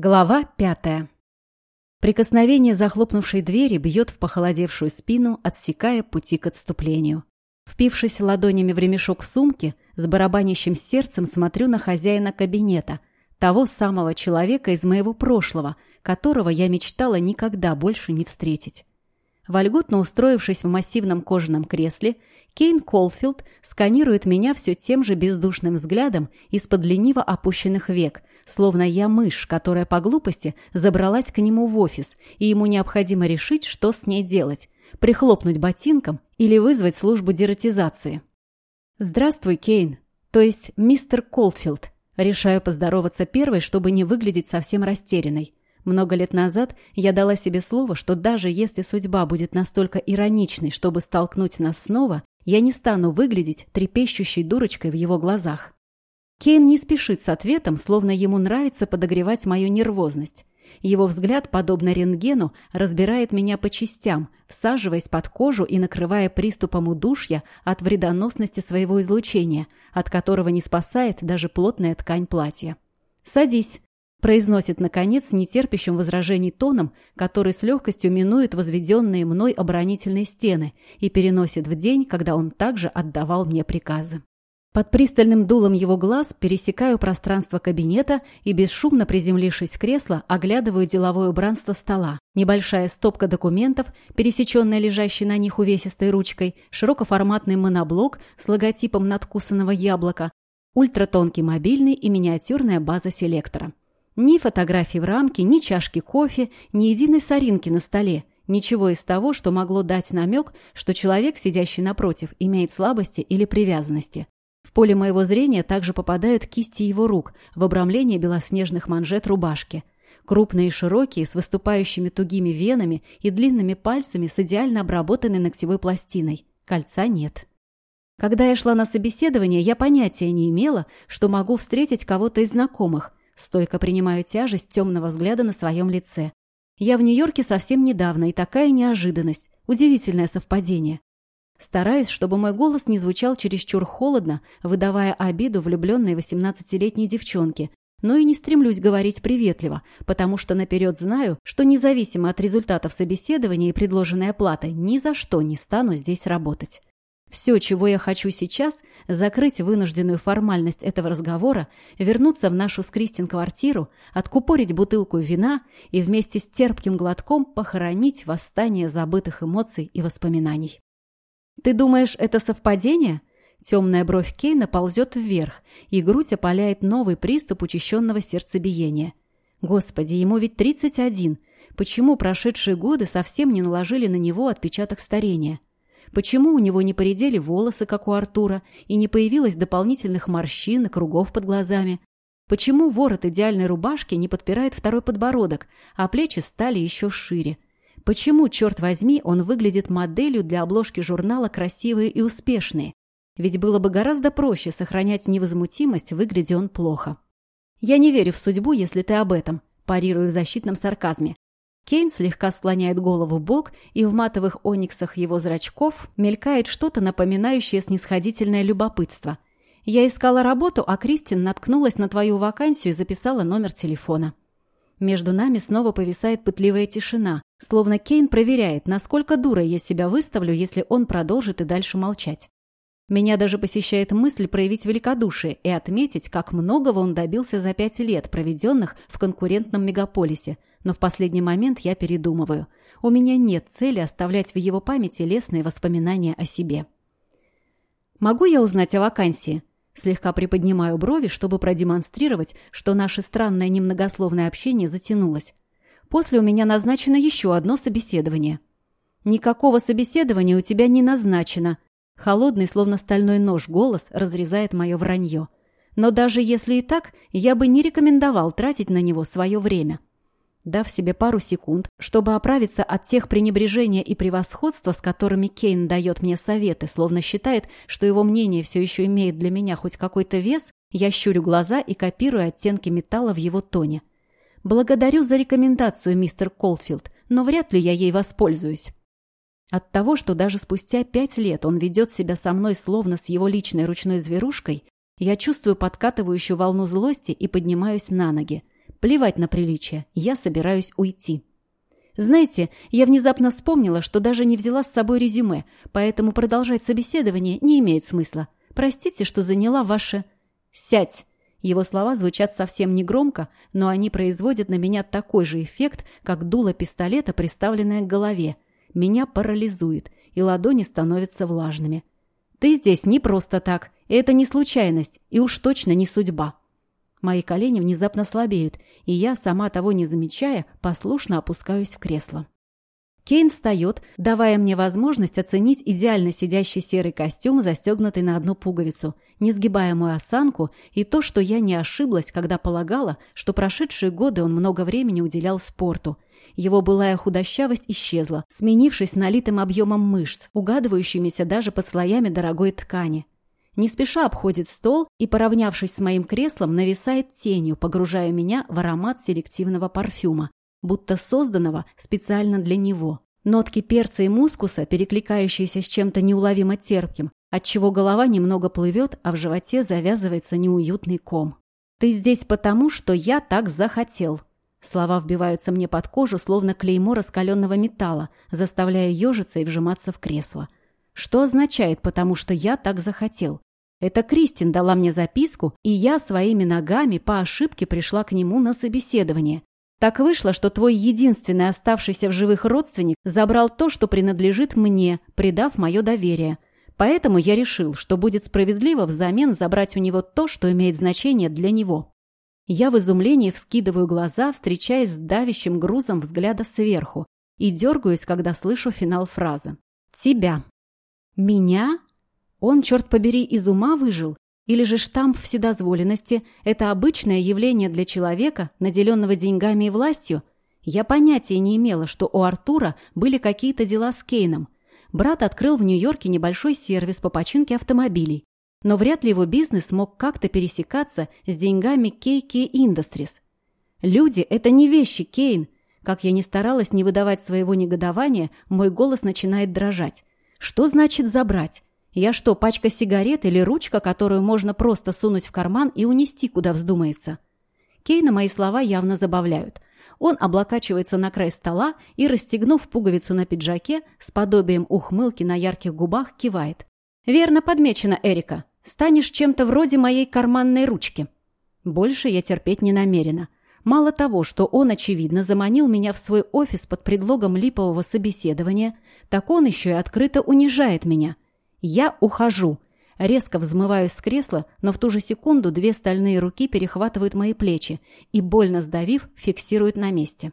Глава пятая. Прикосновение захлопнувшей двери бьет в похолодевшую спину, отсекая пути к отступлению. Впившись ладонями в ремешок сумки, с барабанящим сердцем смотрю на хозяина кабинета, того самого человека из моего прошлого, которого я мечтала никогда больше не встретить. Вольготно устроившись в массивном кожаном кресле, Кейн Колфилд сканирует меня все тем же бездушным взглядом из-под лениво опущенных век, словно я мышь, которая по глупости забралась к нему в офис, и ему необходимо решить, что с ней делать – прихлопнуть ботинком или вызвать службу дератизации. «Здравствуй, Кейн, то есть мистер Колфилд». Решаю поздороваться первой, чтобы не выглядеть совсем растерянной. Много лет назад я дала себе слово, что даже если судьба будет настолько ироничной, чтобы столкнуть нас снова, я не стану выглядеть трепещущей дурочкой в его глазах. Кейн не спешит с ответом, словно ему нравится подогревать мою нервозность. Его взгляд, подобно рентгену, разбирает меня по частям, всаживаясь под кожу и накрывая приступом удушья от вредоносности своего излучения, от которого не спасает даже плотная ткань платья. «Садись», – произносит, наконец, нетерпящим возражений тоном, который с легкостью минует возведенные мной оборонительные стены и переносит в день, когда он также отдавал мне приказы. Под пристальным дулом его глаз пересекаю пространство кабинета и, бесшумно приземлившись в кресло, оглядываю деловое убранство стола. Небольшая стопка документов, пересеченная лежащей на них увесистой ручкой, широкоформатный моноблок с логотипом надкусанного яблока, ультратонкий мобильный и миниатюрная база селектора. Ни фотографий в рамке, ни чашки кофе, ни единой соринки на столе. Ничего из того, что могло дать намек, что человек, сидящий напротив, имеет слабости или привязанности. В поле моего зрения также попадают кисти его рук в обрамлении белоснежных манжет рубашки. Крупные и широкие, с выступающими тугими венами и длинными пальцами с идеально обработанной ногтевой пластиной. Кольца нет. Когда я шла на собеседование, я понятия не имела, что могу встретить кого-то из знакомых. Стойко принимаю тяжесть темного взгляда на своем лице. Я в Нью-Йорке совсем недавно, и такая неожиданность. Удивительное совпадение. Стараюсь, чтобы мой голос не звучал чересчур холодно, выдавая обиду влюбленной 18-летней девчонке, но и не стремлюсь говорить приветливо, потому что наперед знаю, что независимо от результатов собеседования и предложенной оплаты, ни за что не стану здесь работать. Все, чего я хочу сейчас, закрыть вынужденную формальность этого разговора, вернуться в нашу с Кристин квартиру, откупорить бутылку вина и вместе с терпким глотком похоронить восстание забытых эмоций и воспоминаний. «Ты думаешь, это совпадение?» Темная бровь Кейна ползет вверх, и грудь опаляет новый приступ учащенного сердцебиения. Господи, ему ведь 31. Почему прошедшие годы совсем не наложили на него отпечаток старения? Почему у него не поредели волосы, как у Артура, и не появилось дополнительных морщин и кругов под глазами? Почему ворот идеальной рубашки не подпирает второй подбородок, а плечи стали еще шире? Почему, черт возьми, он выглядит моделью для обложки журнала «Красивые и успешные»? Ведь было бы гораздо проще сохранять невозмутимость, выглядя он плохо. «Я не верю в судьбу, если ты об этом», – парирую в защитном сарказме. Кейн слегка склоняет голову в бок, и в матовых ониксах его зрачков мелькает что-то напоминающее снисходительное любопытство. «Я искала работу, а Кристин наткнулась на твою вакансию и записала номер телефона». Между нами снова повисает пытливая тишина, словно Кейн проверяет, насколько дурой я себя выставлю, если он продолжит и дальше молчать. Меня даже посещает мысль проявить великодушие и отметить, как многого он добился за пять лет, проведенных в конкурентном мегаполисе. Но в последний момент я передумываю. У меня нет цели оставлять в его памяти лестные воспоминания о себе. «Могу я узнать о вакансии?» Слегка приподнимаю брови, чтобы продемонстрировать, что наше странное немногословное общение затянулось. После у меня назначено еще одно собеседование. Никакого собеседования у тебя не назначено. Холодный, словно стальной нож, голос разрезает мое вранье. Но даже если и так, я бы не рекомендовал тратить на него свое время. Дав себе пару секунд, чтобы оправиться от тех пренебрежения и превосходства, с которыми Кейн дает мне советы, словно считает, что его мнение все еще имеет для меня хоть какой-то вес, я щурю глаза и копирую оттенки металла в его тоне. «Благодарю за рекомендацию, мистер Колфилд, но вряд ли я ей воспользуюсь». От того, что даже спустя пять лет он ведет себя со мной словно с его личной ручной зверушкой, я чувствую подкатывающую волну злости и поднимаюсь на ноги. Плевать на приличие, я собираюсь уйти. Знаете, я внезапно вспомнила, что даже не взяла с собой резюме, поэтому продолжать собеседование не имеет смысла. Простите, что заняла ваше... «Сядь!» Его слова звучат совсем негромко, но они производят на меня такой же эффект, как дуло пистолета, приставленное к голове. Меня парализует, и ладони становятся влажными. «Ты здесь не просто так, это не случайность, и уж точно не судьба». Мои колени внезапно слабеют, и я, сама того не замечая, послушно опускаюсь в кресло. Кейн встает, давая мне возможность оценить идеально сидящий серый костюм, застегнутый на одну пуговицу, несгибаемую осанку и то, что я не ошиблась, когда полагала, что прошедшие годы он много времени уделял спорту. Его былая худощавость исчезла, сменившись налитым объемом мышц, угадывающимися даже под слоями дорогой ткани. Не спеша обходит стол и, поравнявшись с моим креслом, нависает тенью, погружая меня в аромат селективного парфюма, будто созданного специально для него. Нотки перца и мускуса, перекликающиеся с чем-то неуловимо терпким, отчего голова немного плывет, а в животе завязывается неуютный ком. «Ты здесь потому, что я так захотел». Слова вбиваются мне под кожу, словно клеймо раскаленного металла, заставляя ежиться и вжиматься в кресло. Что означает «потому что я так захотел»? Это Кристин дала мне записку, и я своими ногами по ошибке пришла к нему на собеседование. Так вышло, что твой единственный оставшийся в живых родственник забрал то, что принадлежит мне, предав мое доверие. Поэтому я решил, что будет справедливо взамен забрать у него то, что имеет значение для него. Я в изумлении вскидываю глаза, встречаясь с давящим грузом взгляда сверху, и дергаюсь, когда слышу финал фразы. «Тебя». «Меня?» Он, черт побери, из ума выжил? Или же штамп вседозволенности – это обычное явление для человека, наделенного деньгами и властью? Я понятия не имела, что у Артура были какие-то дела с Кейном. Брат открыл в Нью-Йорке небольшой сервис по починке автомобилей. Но вряд ли его бизнес мог как-то пересекаться с деньгами KK Industries. Люди – это не вещи, Кейн. Как я ни старалась не выдавать своего негодования, мой голос начинает дрожать. Что значит забрать? Я что, пачка сигарет или ручка, которую можно просто сунуть в карман и унести, куда вздумается? Кейна мои слова явно забавляют. Он облокачивается на край стола и, расстегнув пуговицу на пиджаке, с подобием ухмылки на ярких губах кивает. «Верно подмечено, Эрика. Станешь чем-то вроде моей карманной ручки». Больше я терпеть не намерена. Мало того, что он, очевидно, заманил меня в свой офис под предлогом липового собеседования, так он еще и открыто унижает меня – «Я ухожу!» Резко взмываюсь с кресла, но в ту же секунду две стальные руки перехватывают мои плечи и, больно сдавив, фиксируют на месте.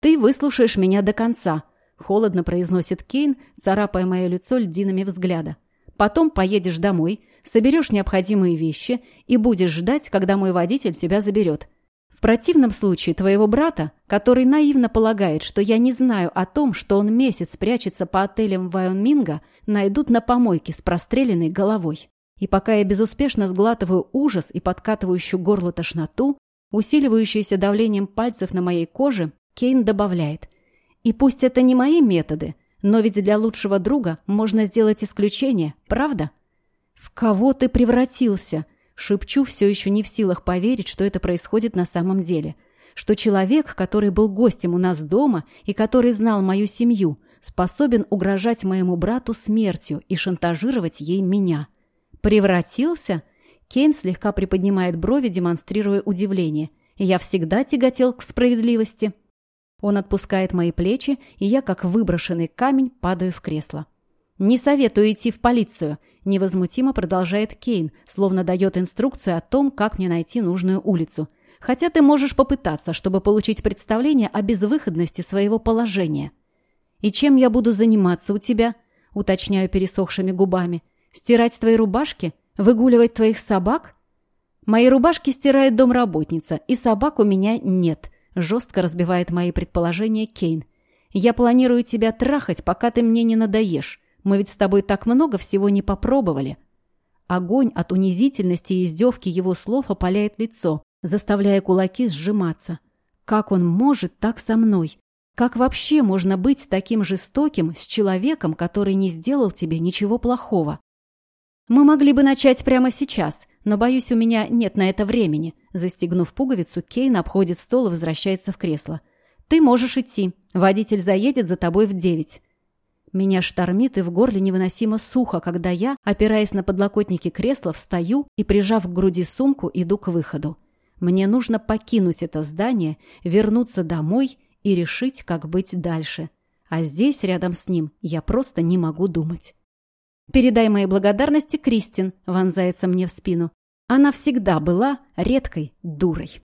«Ты выслушаешь меня до конца», — холодно произносит Кейн, царапая мое лицо льдинами взгляда. «Потом поедешь домой, соберешь необходимые вещи и будешь ждать, когда мой водитель тебя заберет. В противном случае твоего брата, который наивно полагает, что я не знаю о том, что он месяц прячется по отелям Вайоминга, найдут на помойке с простреленной головой. И пока я безуспешно сглатываю ужас и подкатывающую горло тошноту, усиливающуюся давлением пальцев на моей коже, Кейн добавляет. И пусть это не мои методы, но ведь для лучшего друга можно сделать исключение, правда? В кого ты превратился? Шепчу, все еще не в силах поверить, что это происходит на самом деле. Что человек, который был гостем у нас дома и который знал мою семью, способен угрожать моему брату смертью и шантажировать ей меня. Превратился? Кейн слегка приподнимает брови, демонстрируя удивление. Я всегда тяготел к справедливости. Он отпускает мои плечи, и я, как выброшенный камень, падаю в кресло. «Не советую идти в полицию», – невозмутимо продолжает Кейн, словно дает инструкцию о том, как мне найти нужную улицу. «Хотя ты можешь попытаться, чтобы получить представление о безвыходности своего положения». «И чем я буду заниматься у тебя?» – уточняю пересохшими губами. «Стирать твои рубашки? Выгуливать твоих собак?» «Мои рубашки стирает домработница, и собак у меня нет», – жестко разбивает мои предположения Кейн. «Я планирую тебя трахать, пока ты мне не надоешь. Мы ведь с тобой так много всего не попробовали». Огонь от унизительности и издевки его слов опаляет лицо, заставляя кулаки сжиматься. Как он может так со мной? Как вообще можно быть таким жестоким с человеком, который не сделал тебе ничего плохого? Мы могли бы начать прямо сейчас, но, боюсь, у меня нет на это времени. Застегнув пуговицу, Кейн обходит стол и возвращается в кресло. Ты можешь идти. Водитель заедет за тобой в девять. Меня штормит и в горле невыносимо сухо, когда я, опираясь на подлокотники кресла, встаю и, прижав к груди сумку, иду к выходу. Мне нужно покинуть это здание, вернуться домой и решить, как быть дальше. А здесь, рядом с ним, я просто не могу думать. «Передай мои благодарности Кристин», — вонзается мне в спину. Она всегда была редкой дурой.